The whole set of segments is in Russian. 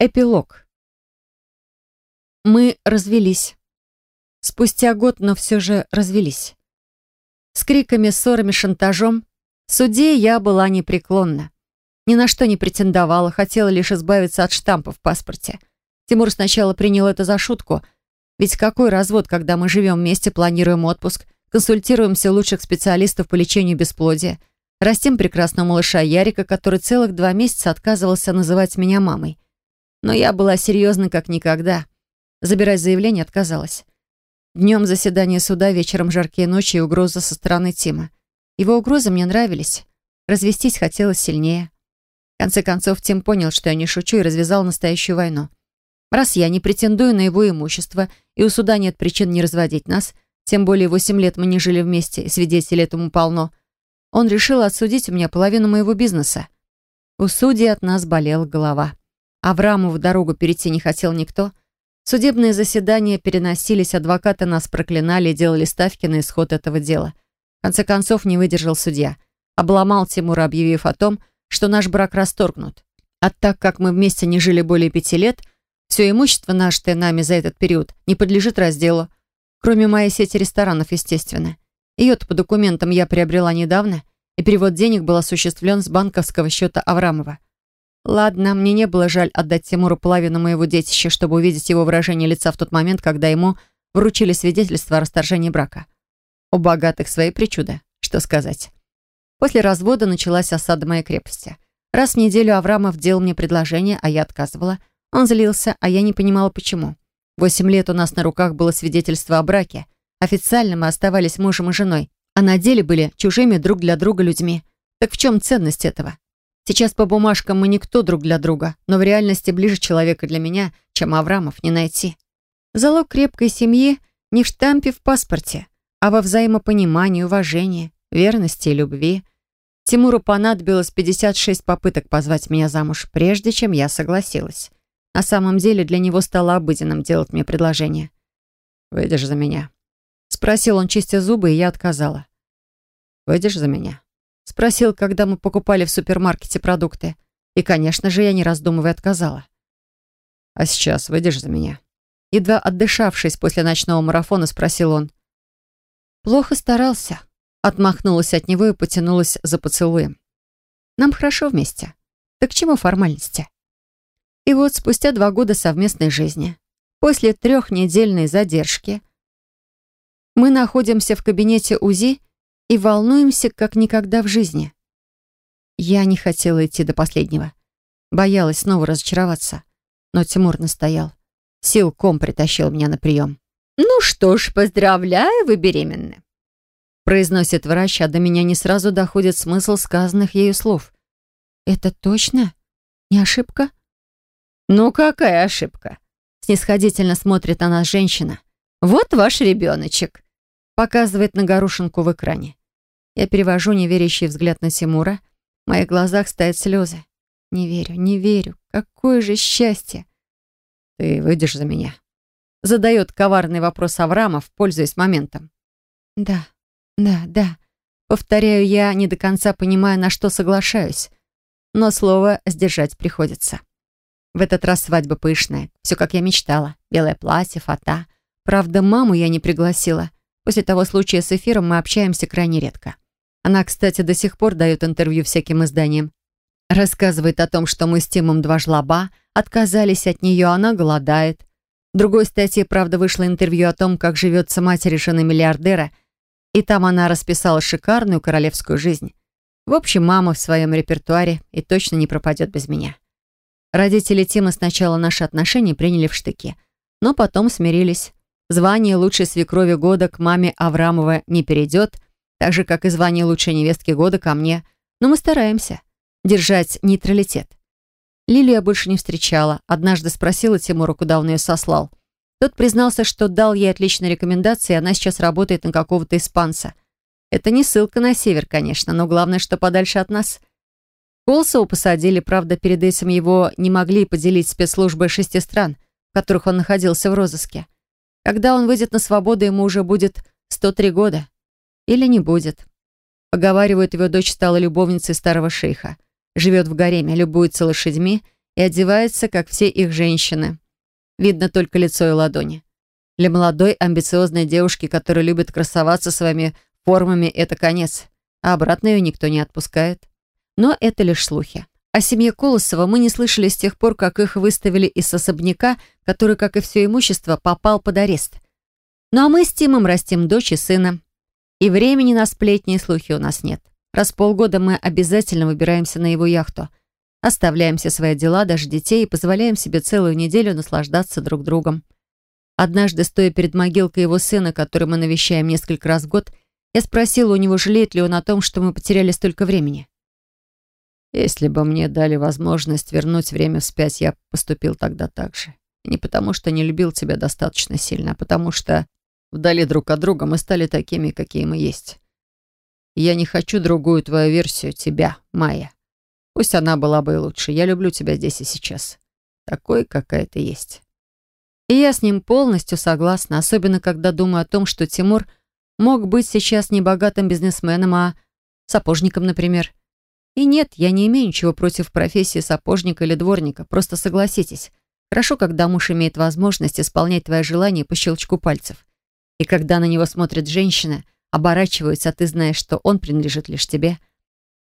Эпилог. Мы развелись. Спустя год, но все же развелись. С криками, ссорами, шантажом. В суде я была непреклонна. Ни на что не претендовала, хотела лишь избавиться от штампа в паспорте. Тимур сначала принял это за шутку. Ведь какой развод, когда мы живем вместе, планируем отпуск, консультируемся лучших специалистов по лечению бесплодия, растим прекрасного малыша Ярика, который целых два месяца отказывался называть меня мамой. Но я была серьезна как никогда. Забирать заявление отказалась. Днем заседание суда, вечером жаркие ночи и угроза со стороны Тима. Его угрозы мне нравились. Развестись хотелось сильнее. В конце концов, Тим понял, что я не шучу, и развязал настоящую войну. Раз я не претендую на его имущество, и у суда нет причин не разводить нас, тем более восемь лет мы не жили вместе, и свидетелей этому полно, он решил отсудить у меня половину моего бизнеса. У судей от нас болела голова. Авраму в дорогу перейти не хотел никто. Судебные заседания переносились, адвокаты нас проклинали и делали ставки на исход этого дела. В конце концов не выдержал судья. Обломал Тимура, объявив о том, что наш брак расторгнут. А так как мы вместе не жили более пяти лет, все имущество, нажитое нами за этот период, не подлежит разделу. Кроме моей сети ресторанов, естественно. Ее-то по документам я приобрела недавно, и перевод денег был осуществлен с банковского счета Аврамова. Ладно, мне не было жаль отдать Тимуру половину моего детища, чтобы увидеть его выражение лица в тот момент, когда ему вручили свидетельство о расторжении брака. У богатых свои причуды, что сказать. После развода началась осада моей крепости. Раз в неделю Аврамов делал мне предложение, а я отказывала. Он злился, а я не понимала, почему. Восемь лет у нас на руках было свидетельство о браке. Официально мы оставались мужем и женой, а на деле были чужими друг для друга людьми. Так в чем ценность этого? Сейчас по бумажкам мы никто друг для друга, но в реальности ближе человека для меня, чем Аврамов, не найти. Залог крепкой семьи не в штампе в паспорте, а во взаимопонимании, уважении, верности и любви. Тимуру понадобилось 56 попыток позвать меня замуж, прежде чем я согласилась. На самом деле для него стало обыденным делать мне предложение. «Выйдешь за меня?» Спросил он, чистя зубы, и я отказала. «Выйдешь за меня?» Спросил, когда мы покупали в супермаркете продукты. И, конечно же, я, не раздумывая, отказала. «А сейчас выйдешь за меня?» Едва отдышавшись после ночного марафона, спросил он. «Плохо старался». Отмахнулась от него и потянулась за поцелуем. «Нам хорошо вместе. Так к чему формальности?» И вот спустя два года совместной жизни, после трехнедельной задержки, мы находимся в кабинете УЗИ и волнуемся, как никогда в жизни. Я не хотела идти до последнего. Боялась снова разочароваться. Но Тимур настоял. Силком притащил меня на прием. «Ну что ж, поздравляю, вы беременны», произносит врач, а до меня не сразу доходит смысл сказанных ею слов. «Это точно? Не ошибка?» «Ну какая ошибка?» Снисходительно смотрит на нас женщина. «Вот ваш ребеночек показывает на горошинку в экране. Я перевожу неверящий взгляд на Тимура. В моих глазах стоят слезы. Не верю, не верю. Какое же счастье! Ты выйдешь за меня? Задает коварный вопрос Аврамов, пользуясь моментом. Да, да, да. Повторяю я, не до конца понимая, на что соглашаюсь. Но слово сдержать приходится. В этот раз свадьба пышная. Все, как я мечтала. Белое платье, фата. Правда, маму я не пригласила. После того случая с эфиром мы общаемся крайне редко. Она, кстати, до сих пор дает интервью всяким изданиям. Рассказывает о том, что мы с Тимом два жлоба, отказались от нее, она голодает. В другой статье, правда, вышло интервью о том, как живется матери жены миллиардера, и там она расписала шикарную королевскую жизнь. В общем, мама в своем репертуаре и точно не пропадет без меня. Родители Тима сначала наши отношения приняли в штыки, но потом смирились. Звание лучшей свекрови года к маме Аврамова не перейдет, так же, как и звание лучшей невестки года ко мне. Но мы стараемся держать нейтралитет. Лилию я больше не встречала. Однажды спросила Тимура, куда он ее сослал. Тот признался, что дал ей отличные рекомендации, и она сейчас работает на какого-то испанца. Это не ссылка на север, конечно, но главное, что подальше от нас. Колсову посадили, правда, перед этим его не могли поделить спецслужбы шести стран, в которых он находился в розыске. Когда он выйдет на свободу, ему уже будет 103 года. Или не будет. Поговаривают, его дочь стала любовницей старого шейха. Живет в гареме, любуется лошадьми и одевается, как все их женщины. Видно только лицо и ладони. Для молодой, амбициозной девушки, которая любит красоваться своими формами, это конец, а обратно ее никто не отпускает. Но это лишь слухи. О семье Колосова мы не слышали с тех пор, как их выставили из особняка, который, как и все имущество, попал под арест. Ну а мы с Тимом растим дочь и сына. И времени на сплетни и слухи у нас нет. Раз в полгода мы обязательно выбираемся на его яхту. Оставляем все свои дела, даже детей, и позволяем себе целую неделю наслаждаться друг другом. Однажды, стоя перед могилкой его сына, который мы навещаем несколько раз в год, я спросила у него, жалеет ли он о том, что мы потеряли столько времени. Если бы мне дали возможность вернуть время вспять, я поступил тогда так же. не потому, что не любил тебя достаточно сильно, а потому что вдали друг от друга мы стали такими, какие мы есть. я не хочу другую твою версию, тебя, Майя. Пусть она была бы и лучше. Я люблю тебя здесь и сейчас. Такой, какая ты есть. И я с ним полностью согласна, особенно когда думаю о том, что Тимур мог быть сейчас не богатым бизнесменом, а сапожником, например. И нет, я не имею ничего против профессии сапожника или дворника. Просто согласитесь. Хорошо, когда муж имеет возможность исполнять твои желания по щелчку пальцев. И когда на него смотрит женщина, оборачивается, а ты знаешь, что он принадлежит лишь тебе.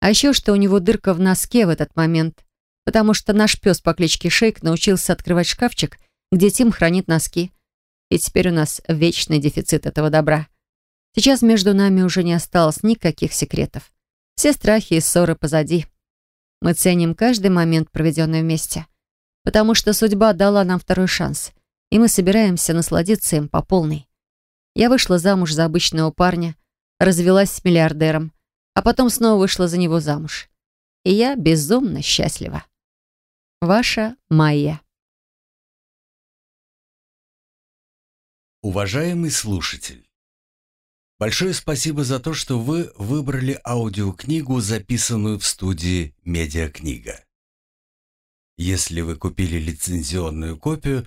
А еще, что у него дырка в носке в этот момент. Потому что наш пес по кличке Шейк научился открывать шкафчик, где Тим хранит носки. И теперь у нас вечный дефицит этого добра. Сейчас между нами уже не осталось никаких секретов. Все страхи и ссоры позади. Мы ценим каждый момент, проведенный вместе. Потому что судьба дала нам второй шанс, и мы собираемся насладиться им по полной. Я вышла замуж за обычного парня, развелась с миллиардером, а потом снова вышла за него замуж. И я безумно счастлива. Ваша Майя. Уважаемый слушатель, Большое спасибо за то, что вы выбрали аудиокнигу, записанную в студии «Медиакнига». Если вы купили лицензионную копию,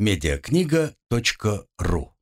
медиакнига.ру